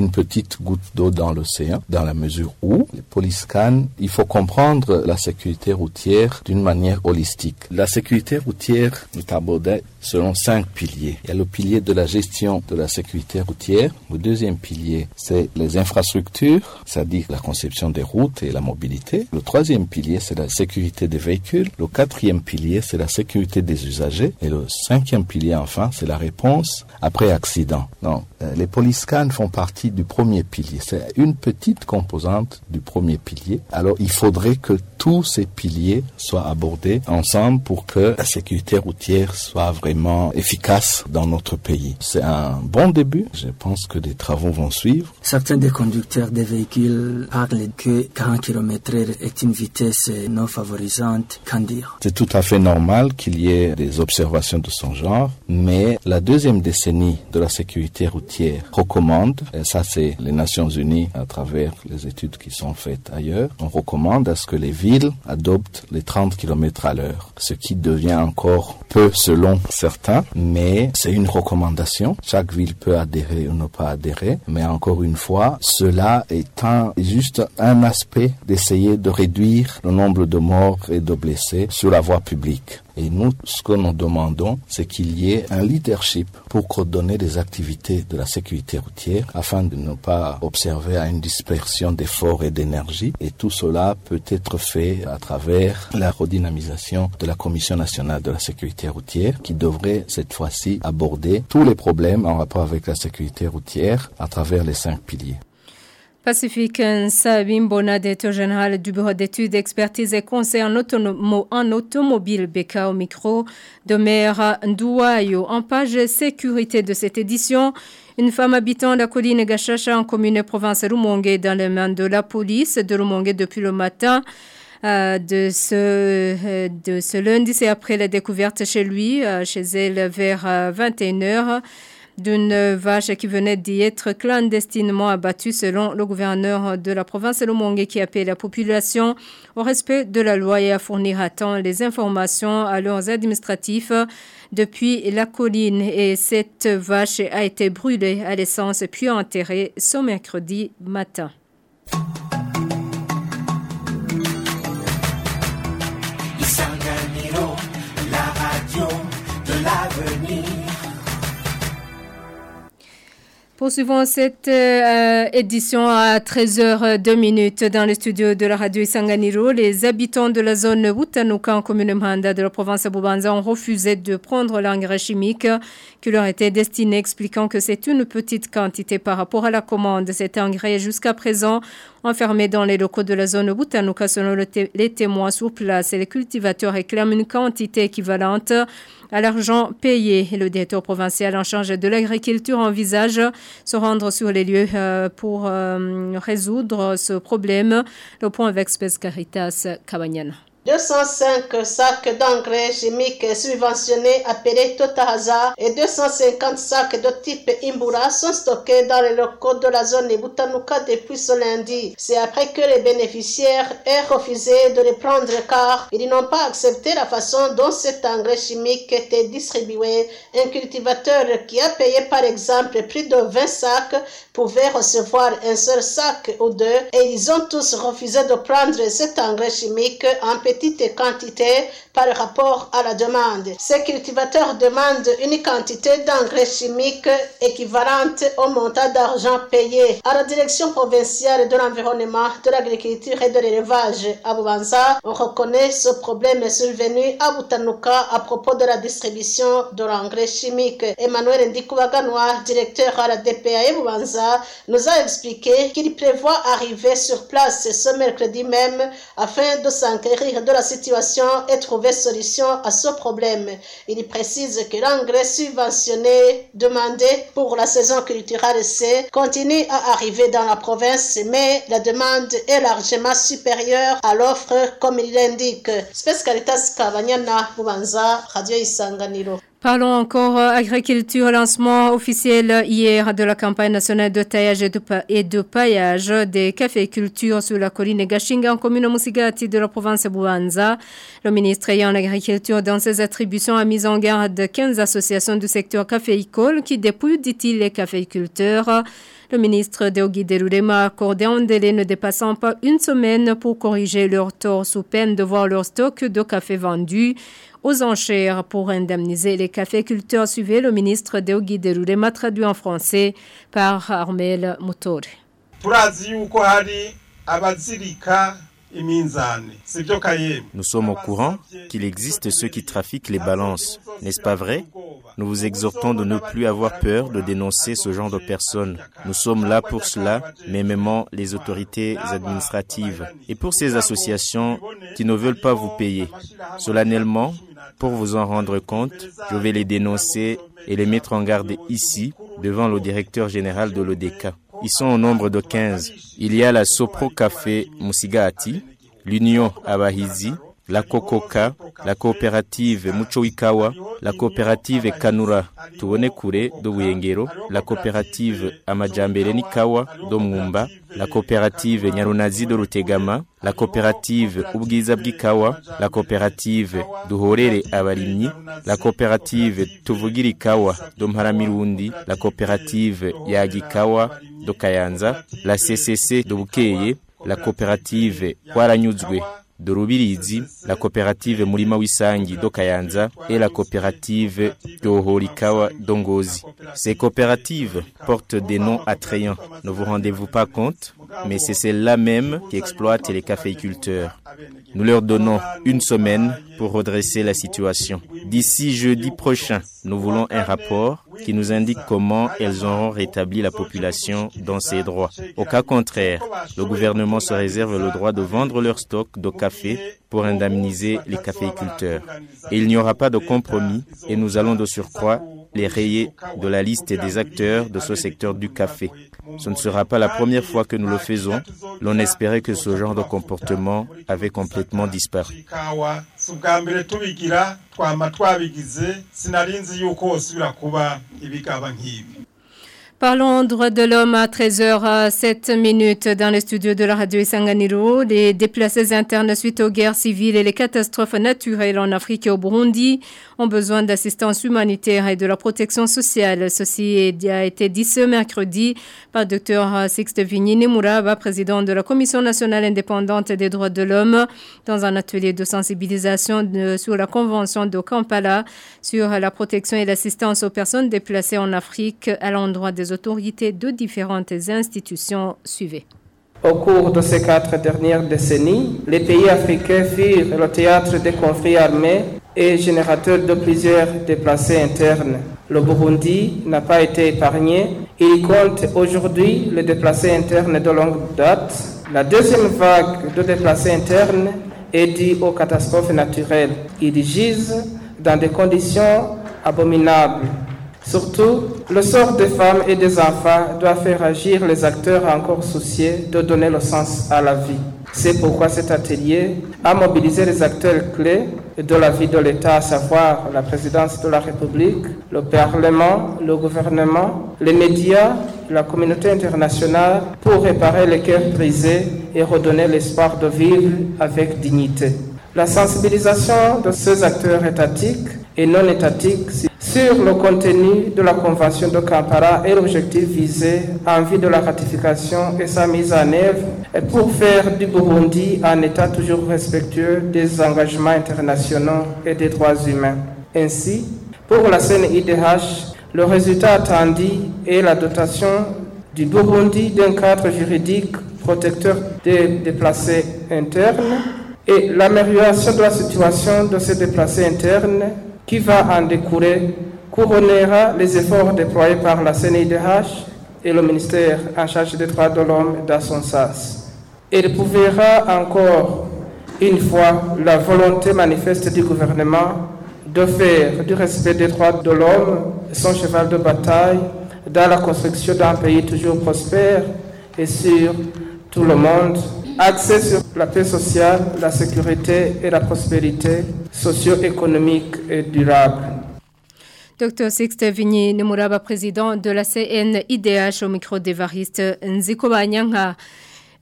une petite goutte d'eau dans l'océan, dans la mesure où les police il faut comprendre la sécurité routière d'une manière holistique. La sécurité routière abordée selon cinq piliers. Il y a le pilier de la gestion de la sécurité routière. Le deuxième pilier, c'est les infrastructures, c'est-à-dire la conception des routes et la mobilité. Le troisième pilier, c'est la sécurité des véhicules. Le quatrième pilier, c'est la sécurité des usagers. Et le cinquième pilier, enfin, c'est la réponse après accident. Donc, euh, les police font partie du premier pilier. C'est une petite composante du premier pilier. Alors, il faudrait que tous ces piliers soient abordés ensemble pour que la sécurité routière soit vraiment efficace dans notre pays. C'est un bon début. Je pense que des travaux vont suivre. Certains des conducteurs des véhicules parlent que 40 km est une vitesse non favorisante. Qu'en dire? C'est tout à fait normal qu'il y ait des observations de son genre, mais la deuxième décennie de la sécurité routière recommande, et ça c'est les Nations Unies à travers les études qui sont faites ailleurs, on recommande à ce que les villes adopte les 30 km à l'heure, ce qui devient encore peu selon certains, mais c'est une recommandation. Chaque ville peut adhérer ou ne pas adhérer, mais encore une fois, cela est juste un aspect d'essayer de réduire le nombre de morts et de blessés sur la voie publique. Et nous, ce que nous demandons, c'est qu'il y ait un leadership pour coordonner les activités de la sécurité routière afin de ne pas observer à une dispersion d'efforts et d'énergie. Et tout cela peut être fait à travers la redynamisation de la Commission nationale de la sécurité routière qui devrait cette fois-ci aborder tous les problèmes en rapport avec la sécurité routière à travers les cinq piliers. Pacifique Sabine Bona, directeur général du bureau d'études, expertise et conseil en, automobile BK au micro de Mère Ndouayo. En page sécurité de cette édition, une femme habitant la colline Gachacha en commune province Rumongue dans les mains de la police de Rumongue depuis le matin. Euh, de, ce, euh, de ce lundi, c'est après la découverte chez lui, euh, chez elle vers 21h d'une vache qui venait d'y être clandestinement abattue selon le gouverneur de la province Lomongue qui appelle la population au respect de la loi et à fournir à temps les informations à leurs administratifs depuis la colline et cette vache a été brûlée à l'essence puis enterrée ce mercredi matin. Poursuivons cette euh, édition à 13h02 minutes dans le studio de la radio Isanganiro. Les habitants de la zone Wutanuka en commune Manda de la province Boubanza ont refusé de prendre l'engrais chimique qui leur était destiné, expliquant que c'est une petite quantité par rapport à la commande. Cet engrais jusqu'à présent enfermé dans les locaux de la zone Wutanuka selon les témoins sur place et les cultivateurs réclament une quantité équivalente à l'argent payé. Le directeur provincial en charge de l'agriculture envisage se rendre sur les lieux euh, pour euh, résoudre ce problème. Le point avec Spes Caritas. 205 sacs d'engrais chimiques subventionnés appelés Totahaza et 250 sacs de type Imbura sont stockés dans les locaux de la zone Butanuka depuis ce lundi. C'est après que les bénéficiaires aient refusé de les prendre car ils n'ont pas accepté la façon dont cet engrais chimique était distribué. Un cultivateur qui a payé par exemple plus de 20 sacs pouvait recevoir un seul sac ou deux et ils ont tous refusé de prendre cet engrais chimique en petite quantité par rapport à la demande. Ces cultivateurs demandent une quantité d'engrais chimiques équivalente au montant d'argent payé. À la direction provinciale de l'environnement, de l'agriculture et de l'élevage à Boubanza, on reconnaît ce problème survenu à Boutanuka à propos de la distribution de l'engrais chimique. Emmanuel Ndikubaganwa, directeur à la DPA Boubanza, nous a expliqué qu'il prévoit arriver sur place ce mercredi même afin de s'enquérir de la situation et trouver solution à ce problème. Il précise que l'engrais subventionné demandé pour la saison culturelle C continue à arriver dans la province, mais la demande est largement supérieure à l'offre comme il l'indique. Parlons encore euh, agriculture, lancement officiel hier de la campagne nationale de taillage et de, paillage des caféicultures sur la colline Gashinga en commune Musigati de la province Bouanza. Le ministre ayant l'agriculture dans ses attributions a mis en garde 15 associations du secteur caféicole qui dépouillent, dit-il, les caféiculteurs Le ministre Deogi Derurema a accordé un délai ne dépassant pas une semaine pour corriger leur tort sous peine de voir leur stock de café vendu aux enchères pour indemniser les caféculteurs. Suivez le ministre Deogi Derurema traduit en français par Armel Motore. Nous sommes au courant qu'il existe ceux qui trafiquent les balances, n'est-ce pas vrai? Nous vous exhortons de ne plus avoir peur de dénoncer ce genre de personnes. Nous sommes là pour cela, mêmement les autorités administratives. Et pour ces associations qui ne veulent pas vous payer, solennellement, pour vous en rendre compte, je vais les dénoncer et les mettre en garde ici, devant le directeur général de l'ODK. Ils sont au nombre de 15. Il y a la Sopro Café Musigati, l'Union Abahizi, la Kokoka, la coopérative Muchoikawa, la coopérative Kanura Tuonekure do Buyengero, la coopérative Amajambere Nikawa do Mwumba, la coopérative Nyarunazi do Rutegama, la coopérative Ubwiza Bwikawa, la coopérative Duhorere Abarimyi, la coopérative Tuvugiri ikawa do Mparamirundi, la coopérative Yagikawa do Kayanza, la CCC do Bukeye, la coopérative Waranyuzwe de Rubirizi, la coopérative Murima Wisangi do Kayanza et la coopérative Yohorikawa d'Ongozi. Ces coopératives portent des noms attrayants. Ne vous rendez-vous pas compte? Mais c'est celles-là même qui exploitent les caféiculteurs. Nous leur donnons une semaine pour redresser la situation. D'ici jeudi prochain, nous voulons un rapport qui nous indique comment elles auront rétabli la population dans ses droits. Au cas contraire, le gouvernement se réserve le droit de vendre leur stock de café pour indemniser les caféiculteurs. Il n'y aura pas de compromis et nous allons de surcroît les rayer de la liste des acteurs de ce secteur du café. Ce ne sera pas la première fois que nous le faisons. L'on espérait que ce genre de comportement avait complètement disparu. Parlons droit de l'homme à 13h07 minutes dans le studio de la radio Sanganiro. Les déplacés internes suite aux guerres civiles et les catastrophes naturelles en Afrique et au Burundi ont besoin d'assistance humanitaire et de la protection sociale. Ceci a été dit ce mercredi par Dr Sixte Vignini Mouraba, président de la Commission nationale indépendante des droits de l'homme, dans un atelier de sensibilisation sur la Convention de Kampala sur la protection et l'assistance aux personnes déplacées en Afrique à l'endroit des autorités de différentes institutions. Suivez. Au cours de ces quatre dernières décennies, les pays africains furent le théâtre des conflits armés et générateur de plusieurs déplacés internes. Le Burundi n'a pas été épargné. Il compte aujourd'hui les déplacés internes de longue date. La deuxième vague de déplacés internes est due aux catastrophes naturelles. Ils gisent dans des conditions abominables. Surtout, le sort des femmes et des enfants doit faire agir les acteurs encore souciés de donner le sens à la vie. C'est pourquoi cet atelier a mobilisé les acteurs clés de la vie de l'État, à savoir la présidence de la République, le Parlement, le gouvernement, les médias, la communauté internationale, pour réparer les cœurs brisés et redonner l'espoir de vivre avec dignité. La sensibilisation de ces acteurs étatiques et non étatiques sur le contenu de la Convention de Kampala et l'objectif visé en vue de la ratification et sa mise en œuvre pour faire du Burundi un État toujours respectueux des engagements internationaux et des droits humains. Ainsi, pour la CNIDH, le résultat attendu est la dotation du Burundi d'un cadre juridique protecteur des déplacés internes et l'amélioration de la situation de ces déplacés internes qui va en découler couronnera les efforts déployés par la CNIDH et le ministère en charge des droits de l'homme dans son sens. Il prouvera encore une fois la volonté manifeste du gouvernement de faire du respect des droits de l'homme son cheval de bataille dans la construction d'un pays toujours prospère et sur tout le monde axé sur la paix sociale, la sécurité et la prospérité socio-économique et durable. Dr Sixte Vigny Nemuraba, président de la CNIDH au micro d'Evariste Nziko Banyanga.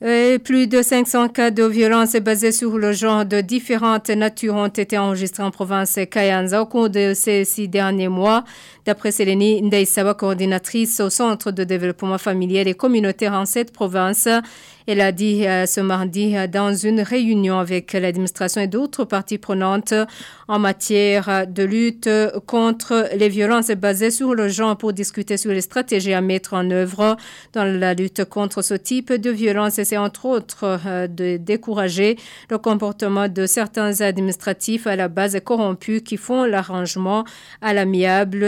Et plus de 500 cas de violence basés sur le genre de différentes natures ont été enregistrés en province Kayanza au cours de ces six derniers mois. D'après Sélénie Ndeisaba, coordinatrice au Centre de développement familial et communautaire en cette province, elle a dit euh, ce mardi euh, dans une réunion avec l'administration et d'autres parties prenantes en matière de lutte contre les violences basées sur le genre pour discuter sur les stratégies à mettre en œuvre dans la lutte contre ce type de violence. C'est entre autres euh, de décourager le comportement de certains administratifs à la base corrompus qui font l'arrangement à l'amiable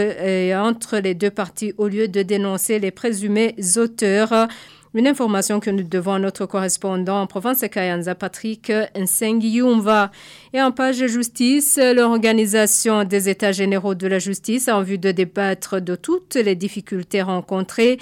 entre les deux parties au lieu de dénoncer les présumés auteurs. Une information que nous devons à notre correspondant en province Kayanza, Patrick Nsengiumva. Et en page justice, l'organisation des États généraux de la justice en vue de débattre de toutes les difficultés rencontrées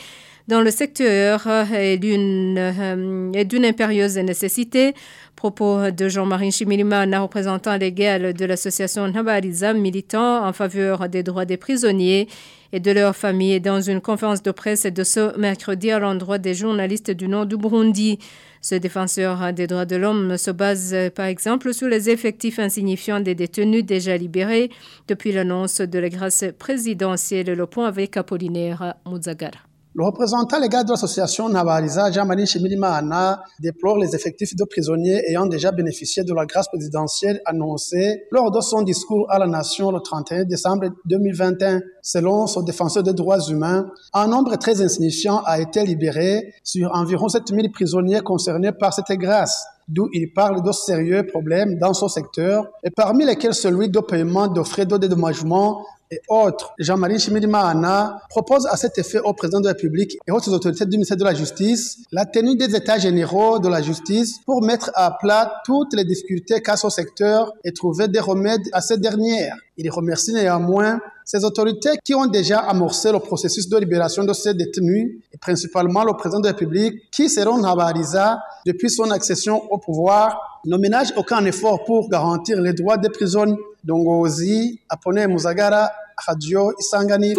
dans le secteur est d'une impérieuse nécessité. Propos de Jean-Marie Chimilimana, représentant légal de l'association Nabariza, militant en faveur des droits des prisonniers et de leurs familles dans une conférence de presse de ce mercredi à l'endroit des journalistes du nord du Burundi. Ce défenseur des droits de l'homme se base par exemple sur les effectifs insignifiants des détenus déjà libérés depuis l'annonce de la grâce présidentielle. Le point avec Apollinaire Muzagara. Le représentant légal de l'association Navariza, Jean-Marie Chimilimana, déplore les effectifs de prisonniers ayant déjà bénéficié de la grâce présidentielle annoncée lors de son discours à la nation le 31 décembre 2021. Selon son défenseur des droits humains, un nombre très insignifiant a été libéré sur environ 7000 prisonniers concernés par cette grâce d'où il parle de sérieux problèmes dans son secteur, et parmi lesquels celui de paiement de frais de dédommagement et autres, Jean-Marie Chimirimana propose à cet effet au président de la République et aux autorités du ministère de la Justice la tenue des états généraux de la justice pour mettre à plat toutes les difficultés qu'a ce secteur et trouver des remèdes à ces dernières. Il remercie néanmoins ces autorités qui ont déjà amorcé le processus de libération de ces détenus, et principalement le président de la République, qui, selon Nabariza, depuis son accession au pouvoir, ne ménage aucun effort pour garantir les droits des prisonniers. Dongozi, Apone Muzagara, Radio Isangani.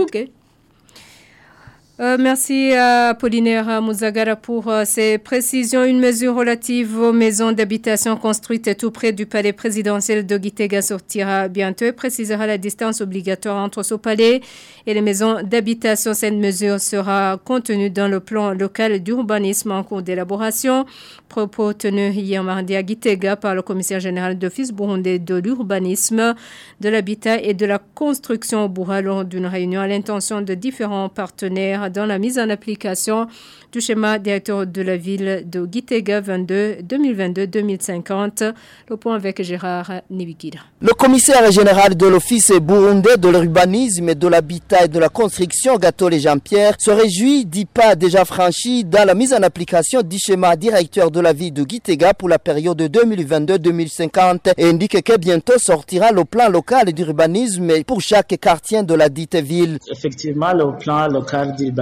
Euh, merci à Apollinaire Mouzagara pour euh, ces précisions. Une mesure relative aux maisons d'habitation construites tout près du palais présidentiel de Gitega sortira bientôt et précisera la distance obligatoire entre ce palais et les maisons d'habitation. Cette mesure sera contenue dans le plan local d'urbanisme en cours d'élaboration. Propos tenus hier mardi à Gitega par le commissaire général d'Office burundais de l'urbanisme, de l'habitat et de la construction au Bourra lors d'une réunion à l'intention de différents partenaires dans la mise en application du schéma directeur de la ville de Gitega 22 2022-2050. Le point avec Gérard Nibikira. Le commissaire général de l'Office burundais de l'urbanisme, de l'habitat et de la construction, Gatole Jean-Pierre, se réjouit du pas déjà franchi dans la mise en application du schéma directeur de la ville de Gitega pour la période 2022-2050 et indique que bientôt sortira le plan local d'urbanisme pour chaque quartier de la dite ville. Effectivement, le plan local d'urbanisme,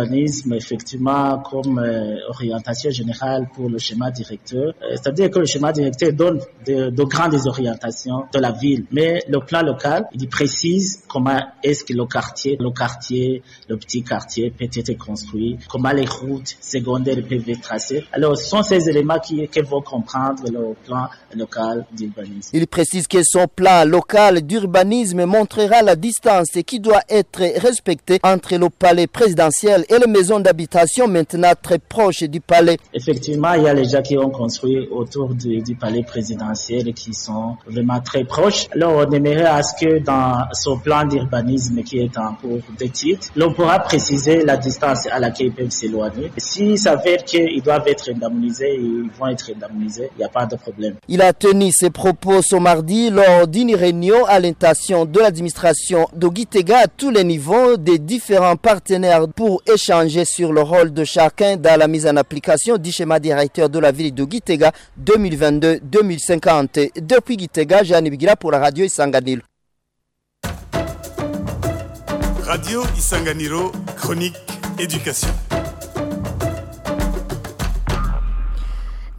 effectivement, comme euh, orientation générale pour le schéma directeur, euh, c'est-à-dire que le schéma directeur donne de, de, grandes orientations de la ville, mais le plan local, il précise comment est-ce que le quartier, le quartier, le petit quartier peut être construit, comment les routes secondaires peuvent être tracées. Alors, ce sont ces éléments qui, qui vont comprendre le plan local d'urbanisme. Il précise que son plan local d'urbanisme montrera la distance qui doit être respectée entre le palais présidentiel et les maisons d'habitation maintenant très proches du palais. Effectivement, il y a les gens qui ont construit autour du, du palais présidentiel qui sont vraiment très proches. Alors, on aimerait à ce que dans ce plan d'urbanisme qui est en cours d'étude, l'on pourra préciser la distance à laquelle ils peuvent s'éloigner. S'il s'avère qu'ils doivent être indemnisés, ils vont être indemnisés, il n'y a pas de problème. Il a tenu ses propos ce mardi lors d'une réunion à l'intention de l'administration de Gitega à tous les niveaux des différents partenaires pour échanger sur le rôle de chacun dans la mise en application du schéma directeur de la ville de Gitega 2022-2050. Depuis Gitega, Jeanne Bigira pour la radio Isanganiro. Radio Isanganiro, chronique éducation.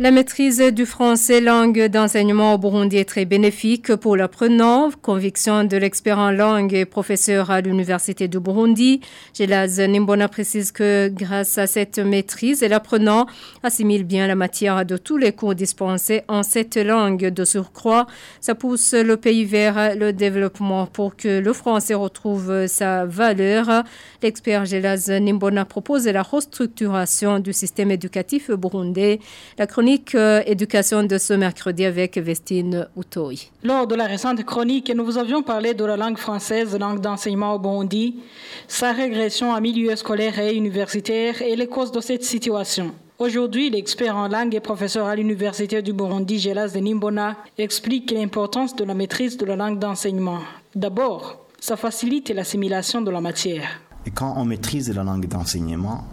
La maîtrise du français langue d'enseignement au Burundi est très bénéfique pour l'apprenant. Conviction de l'expert en langue et professeur à l'université du Burundi. Gelaz Nimbona précise que grâce à cette maîtrise, l'apprenant assimile bien la matière de tous les cours dispensés en cette langue de surcroît. Ça pousse le pays vers le développement pour que le français retrouve sa valeur. L'expert Gelaz Nimbona propose la restructuration du système éducatif burundais. La chronique euh, éducation de ce mercredi avec Vestine Outoy. Lors de la récente chronique, nous vous avions parlé de la langue française, langue d'enseignement au Burundi, sa régression en milieu scolaire et universitaire et les causes de cette situation. Aujourd'hui, l'expert en langue et professeur à l'université du Burundi, Gelas de Nimbona, explique l'importance de la maîtrise de la langue d'enseignement. D'abord, ça facilite l'assimilation de la matière. Et quand on maîtrise la langue d'enseignement,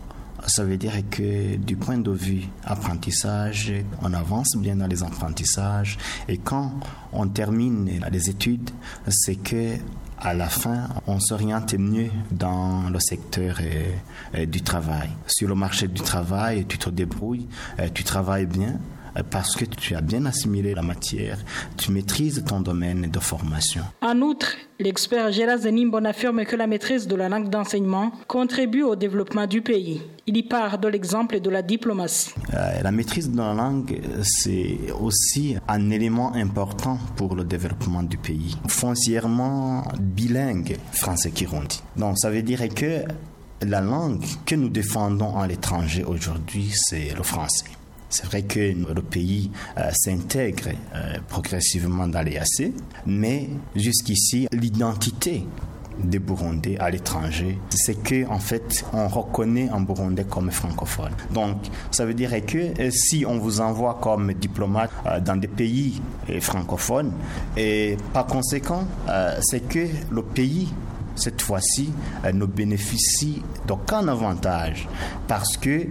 ça veut dire que du point de vue apprentissage, on avance bien dans les apprentissages et quand on termine les études, c'est que à la fin, on s'oriente mieux dans le secteur euh, euh, du travail. Sur le marché du travail, tu te débrouilles, euh, tu travailles bien, parce que tu as bien assimilé la matière, tu maîtrises ton domaine de formation. En outre, l'expert Gérard Zenimbon affirme que la maîtrise de la langue d'enseignement contribue au développement du pays. Il y part de l'exemple de la diplomatie. Euh, la maîtrise de la langue, c'est aussi un élément important pour le développement du pays. Foncièrement bilingue, français-kirundi. Donc ça veut dire que la langue que nous défendons à l'étranger aujourd'hui, c'est le français. C'est vrai que le pays euh, s'intègre euh, progressivement dans l'EAC, mais jusqu'ici, l'identité des Burundais à l'étranger, c'est que en fait, on reconnaît un Burundais comme francophone. Donc, ça veut dire que euh, si on vous envoie comme diplomate dans des pays francophones, et par conséquent, c'est que le pays cette fois-ci ne bénéficie d'aucun avantage parce que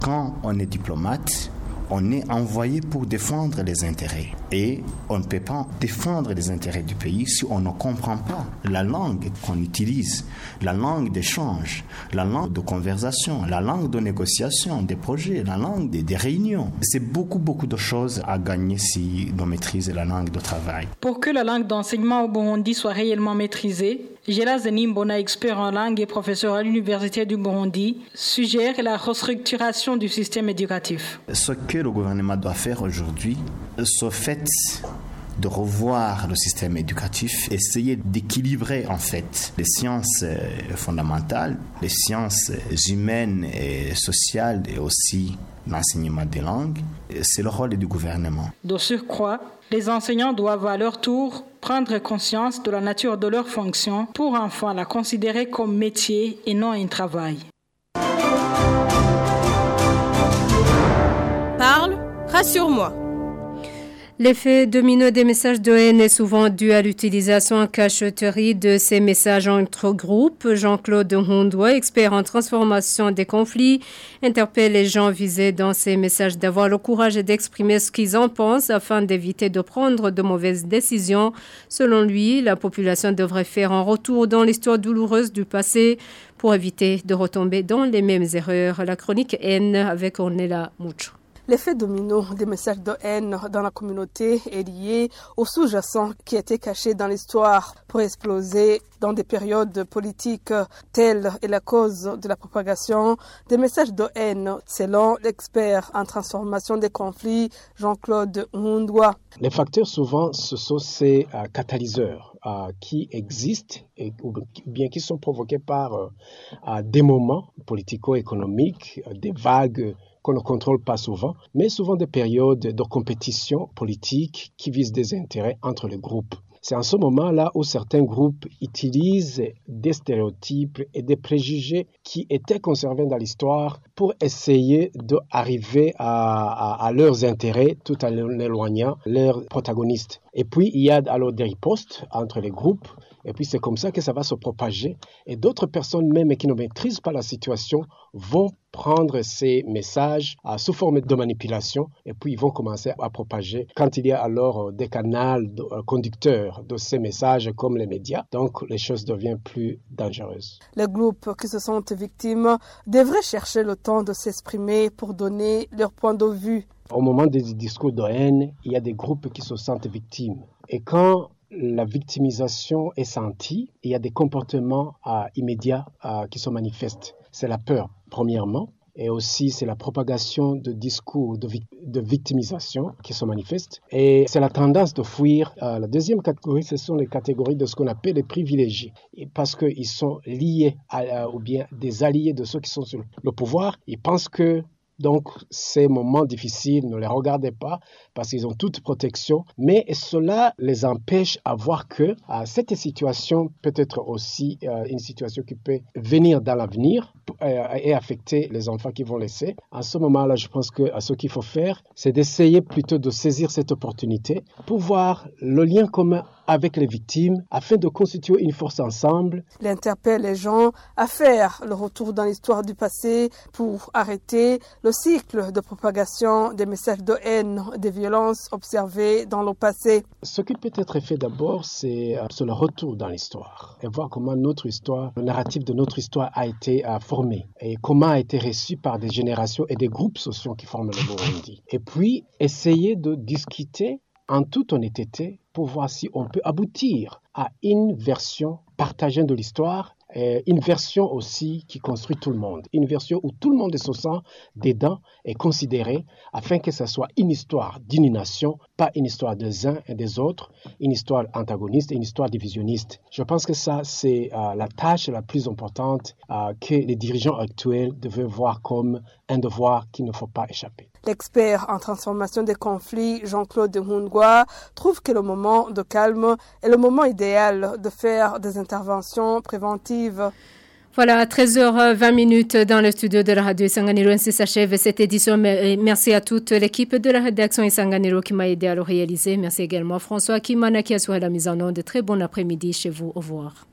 quand on est diplomate, on est envoyé pour défendre les intérêts. Et on ne peut pas défendre les intérêts du pays si on ne comprend pas la langue qu'on utilise, la langue d'échange, la langue de conversation, la langue de négociation des projets, la langue des, réunions. C'est beaucoup, beaucoup de choses à gagner si on maîtrise la langue de travail. Pour que la langue d'enseignement au Burundi soit réellement maîtrisée, Gela Zenimbona, expert en langue et professeur à l'Université du Burundi, suggère la restructuration du système éducatif. Ce que le gouvernement doit faire aujourd'hui, ce fait de revoir le système éducatif, essayer d'équilibrer en fait les sciences euh, fondamentales, les sciences humaines et sociales et aussi l'enseignement des langues. C'est le rôle du gouvernement. De surcroît, les enseignants doivent à leur tour prendre conscience de la nature de leur fonction pour enfin la considérer comme métier et non un travail. Parle, rassure-moi. L'effet domino des messages de haine est souvent dû à l'utilisation en cacheterie de ces messages entre groupes. Jean-Claude Hondois, expert en transformation des conflits, interpelle les gens visés dans ces messages d'avoir le courage d'exprimer ce qu'ils en pensent afin d'éviter de prendre de mauvaises décisions. Selon lui, la population devrait faire un retour dans l'histoire douloureuse du passé pour éviter de retomber dans les mêmes erreurs. La chronique haine avec Ornella Mucho. L'effet domino des messages de haine dans la communauté est lié au sous-jacent qui était caché dans l'histoire pour exploser dans des périodes politiques. Telle est la cause de la propagation des messages de haine, selon l'expert en transformation des conflits, Jean-Claude Hundoua. Les facteurs, souvent, ce sont ces euh, catalyseurs euh, qui existent et, ou bien qui sont provoqués par euh, des moments politico-économiques, des vagues qu'on ne contrôle pas souvent, mais souvent des périodes de compétition politique qui visent des intérêts entre les groupes. C'est en ce moment-là où certains groupes utilisent des stéréotypes et des préjugés qui étaient conservés dans l'histoire pour essayer d'arriver à, à, leurs intérêts tout en éloignant leurs protagonistes. Et puis, il y a alors des ripostes entre les groupes et puis c'est comme ça que ça va se propager. Et d'autres personnes même qui ne maîtrisent pas la situation vont prendre ces messages à, sous forme de manipulation et puis ils vont commencer à propager. Quand il y a alors euh, des canaux euh, conducteurs de ces messages comme les médias, donc les choses deviennent plus dangereuses. Les groupes qui se sentent victimes devraient chercher le temps de s'exprimer pour donner leur point de vue Au moment des discours de haine, il y a des groupes qui se sentent victimes. Et quand la victimisation est sentie, il y a des comportements euh, immédiats euh, qui se manifestent. C'est la peur, premièrement, et aussi c'est la propagation de discours de, victimisation qui se manifestent. Et c'est la tendance de fuir. Euh, la deuxième catégorie, ce sont les catégories de ce qu'on appelle les privilégiés. Parce qu'ils sont liés à, ou bien des alliés de ceux qui sont sur le pouvoir, ils pensent que donc, ces moments difficiles, ne les regardez pas parce qu'ils ont toute protection, mais cela les empêche à voir que cette situation peut être aussi euh, une situation qui peut venir dans l'avenir euh, et affecter les enfants qui vont laisser. À ce moment-là, je pense que ce qu'il faut faire, c'est d'essayer plutôt de saisir cette opportunité pour voir le lien commun avec les victimes afin de constituer une force ensemble. Il interpelle les gens à faire le retour dans l'histoire du passé pour arrêter le cycle de propagation des messages de haine, des violences observées dans le passé. Ce qui peut être fait d'abord, c'est euh, le retour dans l'histoire et voir comment notre histoire, le narratif de notre histoire a été euh, formé et comment a été reçu par des générations et des groupes sociaux qui forment le Burundi. Et puis, essayer de discuter en toute honnêteté pour voir si on peut aboutir à une version partagée de l'histoire une version aussi qui construit tout le monde, une version où tout le monde se sent dedans et considéré afin que ce soit une histoire d'une nation, pas une histoire des uns et des autres, une histoire antagoniste, une histoire divisionniste. Je pense que ça, c'est euh, la tâche la plus importante euh, que les dirigeants actuels devaient voir comme un devoir qu'il ne faut pas échapper. L'expert en transformation des conflits, Jean-Claude Hungwa, trouve que le moment de calme est le moment idéal de faire des interventions préventives. Voilà, 13h20 minutes dans le studio de la radio Isanganiro. Ainsi s'achève cette édition. Merci à toute l'équipe de la rédaction Isanganiro qui m'a aidé à le réaliser. Merci également à François Kimana qui a assuré la mise en onde. Très bon après-midi chez vous. Au revoir.